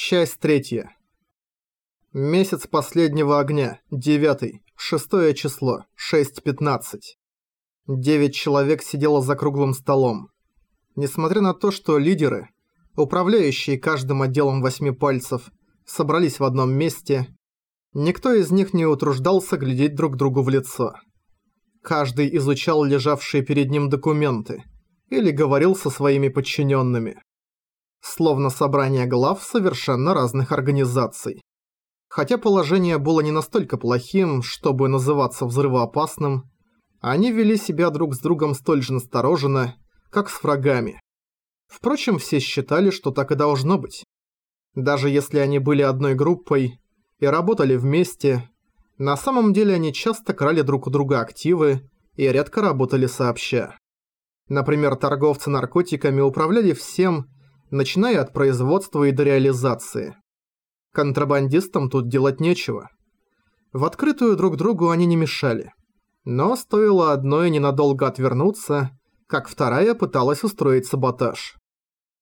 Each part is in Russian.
Часть третья. Месяц последнего огня, девятый, шестое число, 6.15. Девять человек сидело за круглым столом. Несмотря на то, что лидеры, управляющие каждым отделом восьми пальцев, собрались в одном месте, никто из них не утруждался глядеть друг другу в лицо. Каждый изучал лежавшие перед ним документы или говорил со своими подчиненными словно собрание глав совершенно разных организаций. Хотя положение было не настолько плохим, чтобы называться взрывоопасным, они вели себя друг с другом столь же настороженно, как с врагами. Впрочем, все считали, что так и должно быть. Даже если они были одной группой и работали вместе, на самом деле они часто крали друг у друга активы и редко работали сообща. Например, торговцы наркотиками управляли всем, начиная от производства и до реализации. Контрабандистам тут делать нечего. В открытую друг другу они не мешали. Но стоило одной ненадолго отвернуться, как вторая пыталась устроить саботаж.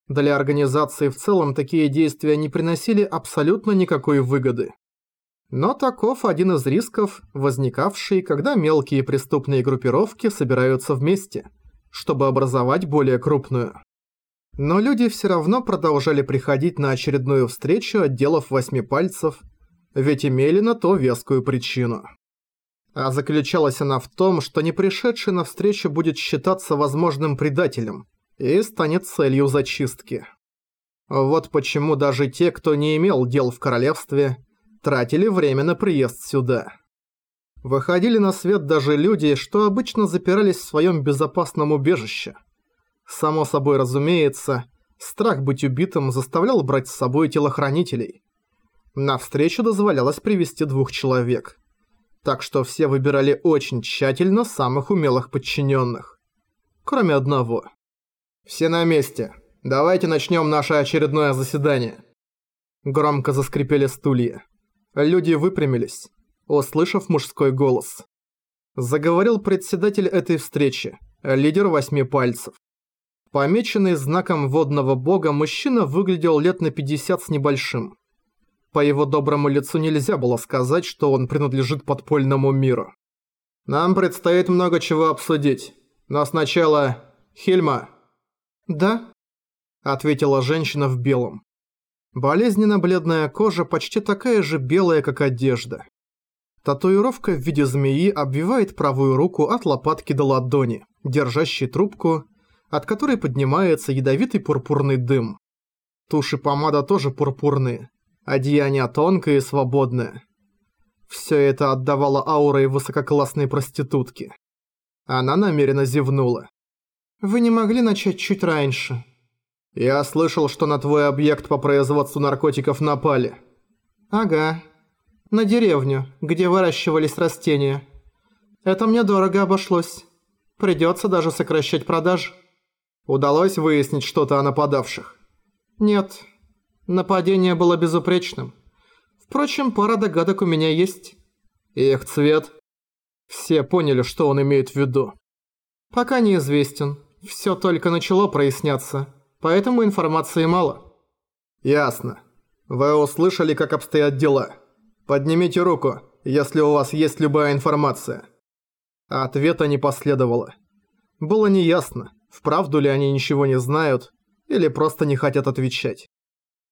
Для организации в целом такие действия не приносили абсолютно никакой выгоды. Но таков один из рисков, возникавший, когда мелкие преступные группировки собираются вместе, чтобы образовать более крупную. Но люди все равно продолжали приходить на очередную встречу отделов восьми пальцев, ведь имели на то вескую причину. А заключалась она в том, что не пришедший на встречу будет считаться возможным предателем и станет целью зачистки. Вот почему даже те, кто не имел дел в королевстве, тратили время на приезд сюда. Выходили на свет даже люди, что обычно запирались в своем безопасном убежище – Само собой разумеется, страх быть убитым заставлял брать с собой телохранителей. На встречу дозволялось привести двух человек. Так что все выбирали очень тщательно самых умелых подчиненных. Кроме одного. «Все на месте. Давайте начнем наше очередное заседание». Громко заскрипели стулья. Люди выпрямились, услышав мужской голос. Заговорил председатель этой встречи, лидер восьми пальцев. Помеченный знаком водного бога, мужчина выглядел лет на 50 с небольшим. По его доброму лицу нельзя было сказать, что он принадлежит подпольному миру. «Нам предстоит много чего обсудить, но сначала... Хильма». «Да?» – ответила женщина в белом. Болезненно-бледная кожа почти такая же белая, как одежда. Татуировка в виде змеи обвивает правую руку от лопатки до ладони, держащей трубку – от которой поднимается ядовитый пурпурный дым. Тушь и помада тоже пурпурные, одеяние тонкое и свободное. Все это отдавало аурой высококлассной проститутки. Она намеренно зевнула. «Вы не могли начать чуть раньше?» «Я слышал, что на твой объект по производству наркотиков напали». «Ага. На деревню, где выращивались растения. Это мне дорого обошлось. Придется даже сокращать продажи». Удалось выяснить что-то о нападавших? Нет. Нападение было безупречным. Впрочем, пара догадок у меня есть. Их цвет? Все поняли, что он имеет в виду. Пока неизвестен. Все только начало проясняться, поэтому информации мало. Ясно. Вы услышали, как обстоят дела. Поднимите руку, если у вас есть любая информация. Ответа не последовало. Было неясно, вправду ли они ничего не знают, или просто не хотят отвечать.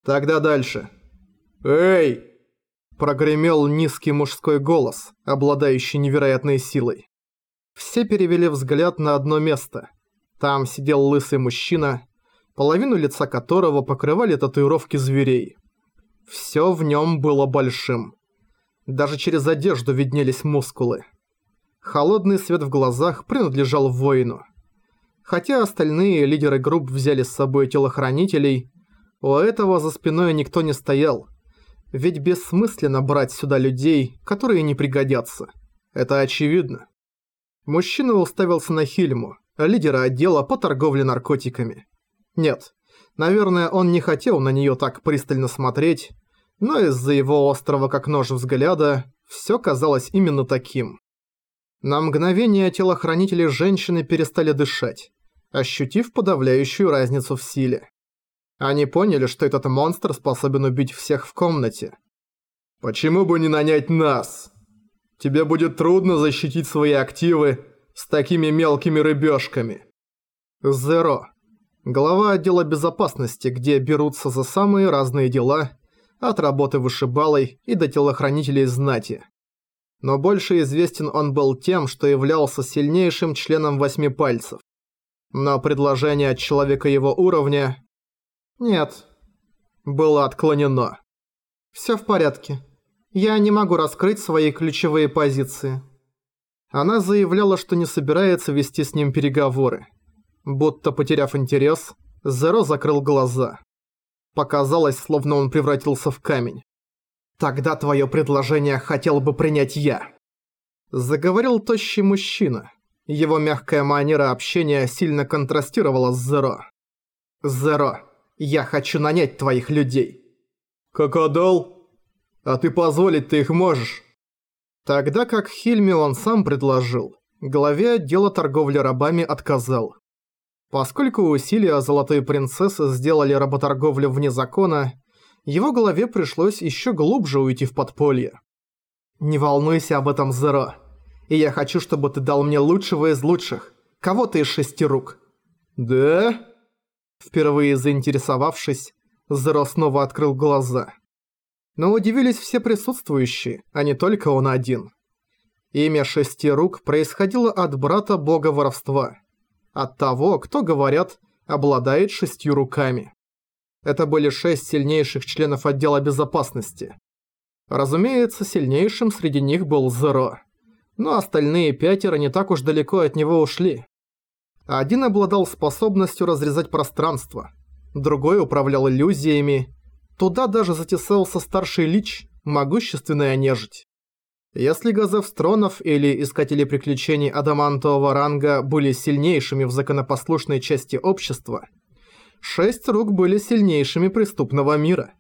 Тогда дальше. «Эй!» Прогремел низкий мужской голос, обладающий невероятной силой. Все перевели взгляд на одно место. Там сидел лысый мужчина, половину лица которого покрывали татуировки зверей. Все в нем было большим. Даже через одежду виднелись мускулы. Холодный свет в глазах принадлежал воину. Хотя остальные лидеры групп взяли с собой телохранителей, у этого за спиной никто не стоял. Ведь бессмысленно брать сюда людей, которые не пригодятся. Это очевидно. Мужчина уставился на Хильму, лидера отдела по торговле наркотиками. Нет, наверное, он не хотел на нее так пристально смотреть, но из-за его острого как нож взгляда все казалось именно таким. На мгновение телохранители женщины перестали дышать ощутив подавляющую разницу в силе. Они поняли, что этот монстр способен убить всех в комнате. «Почему бы не нанять нас? Тебе будет трудно защитить свои активы с такими мелкими рыбешками». Зеро. Глава отдела безопасности, где берутся за самые разные дела, от работы вышибалой и до телохранителей знати. Но больше известен он был тем, что являлся сильнейшим членом восьми пальцев. Но предложение от человека его уровня... Нет. Было отклонено. Всё в порядке. Я не могу раскрыть свои ключевые позиции. Она заявляла, что не собирается вести с ним переговоры. Будто потеряв интерес, Зеро закрыл глаза. Показалось, словно он превратился в камень. «Тогда твое предложение хотел бы принять я». Заговорил тощий мужчина. Его мягкая манера общения сильно контрастировала с Зеро. «Зеро, я хочу нанять твоих людей». «Кокодол? А ты позволить-то их можешь?» Тогда как Хильме он сам предложил, главе отдела торговли рабами отказал. Поскольку усилия Золотой Принцессы сделали работорговлю вне закона, его голове пришлось еще глубже уйти в подполье. «Не волнуйся об этом, Зеро. И я хочу, чтобы ты дал мне лучшего из лучших. Кого-то из шести рук». «Да?» Впервые заинтересовавшись, Зеро снова открыл глаза. Но удивились все присутствующие, а не только он один. Имя шести рук происходило от брата бога воровства – от того, кто, говорят, обладает шестью руками. Это были шесть сильнейших членов отдела безопасности. Разумеется, сильнейшим среди них был Зеро. Но остальные пятеро не так уж далеко от него ушли. Один обладал способностью разрезать пространство, другой управлял иллюзиями, туда даже затесался старший лич, могущественная нежить. Если Газовстронов или Искатели Приключений Адамантового ранга были сильнейшими в законопослушной части общества, шесть рук были сильнейшими преступного мира.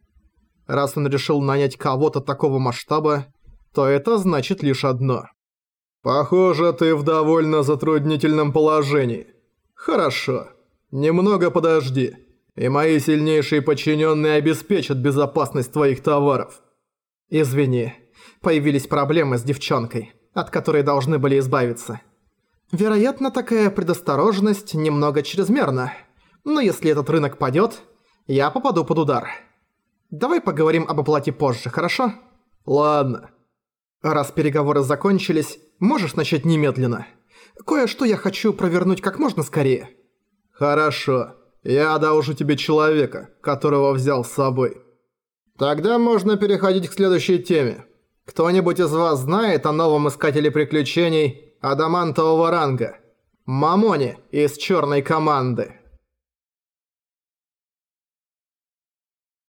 Раз он решил нанять кого-то такого масштаба, то это значит лишь одно. «Похоже, ты в довольно затруднительном положении. Хорошо. Немного подожди, и мои сильнейшие подчиненные обеспечат безопасность твоих товаров». «Извини» появились проблемы с девчонкой, от которой должны были избавиться. Вероятно, такая предосторожность немного чрезмерна, но если этот рынок падёт, я попаду под удар. Давай поговорим об оплате позже, хорошо? Ладно. Раз переговоры закончились, можешь начать немедленно. Кое-что я хочу провернуть как можно скорее. Хорошо. Я одолжу тебе человека, которого взял с собой. Тогда можно переходить к следующей теме. Кто-нибудь из вас знает о новом искателе приключений адамантового ранга? Мамоне из черной команды.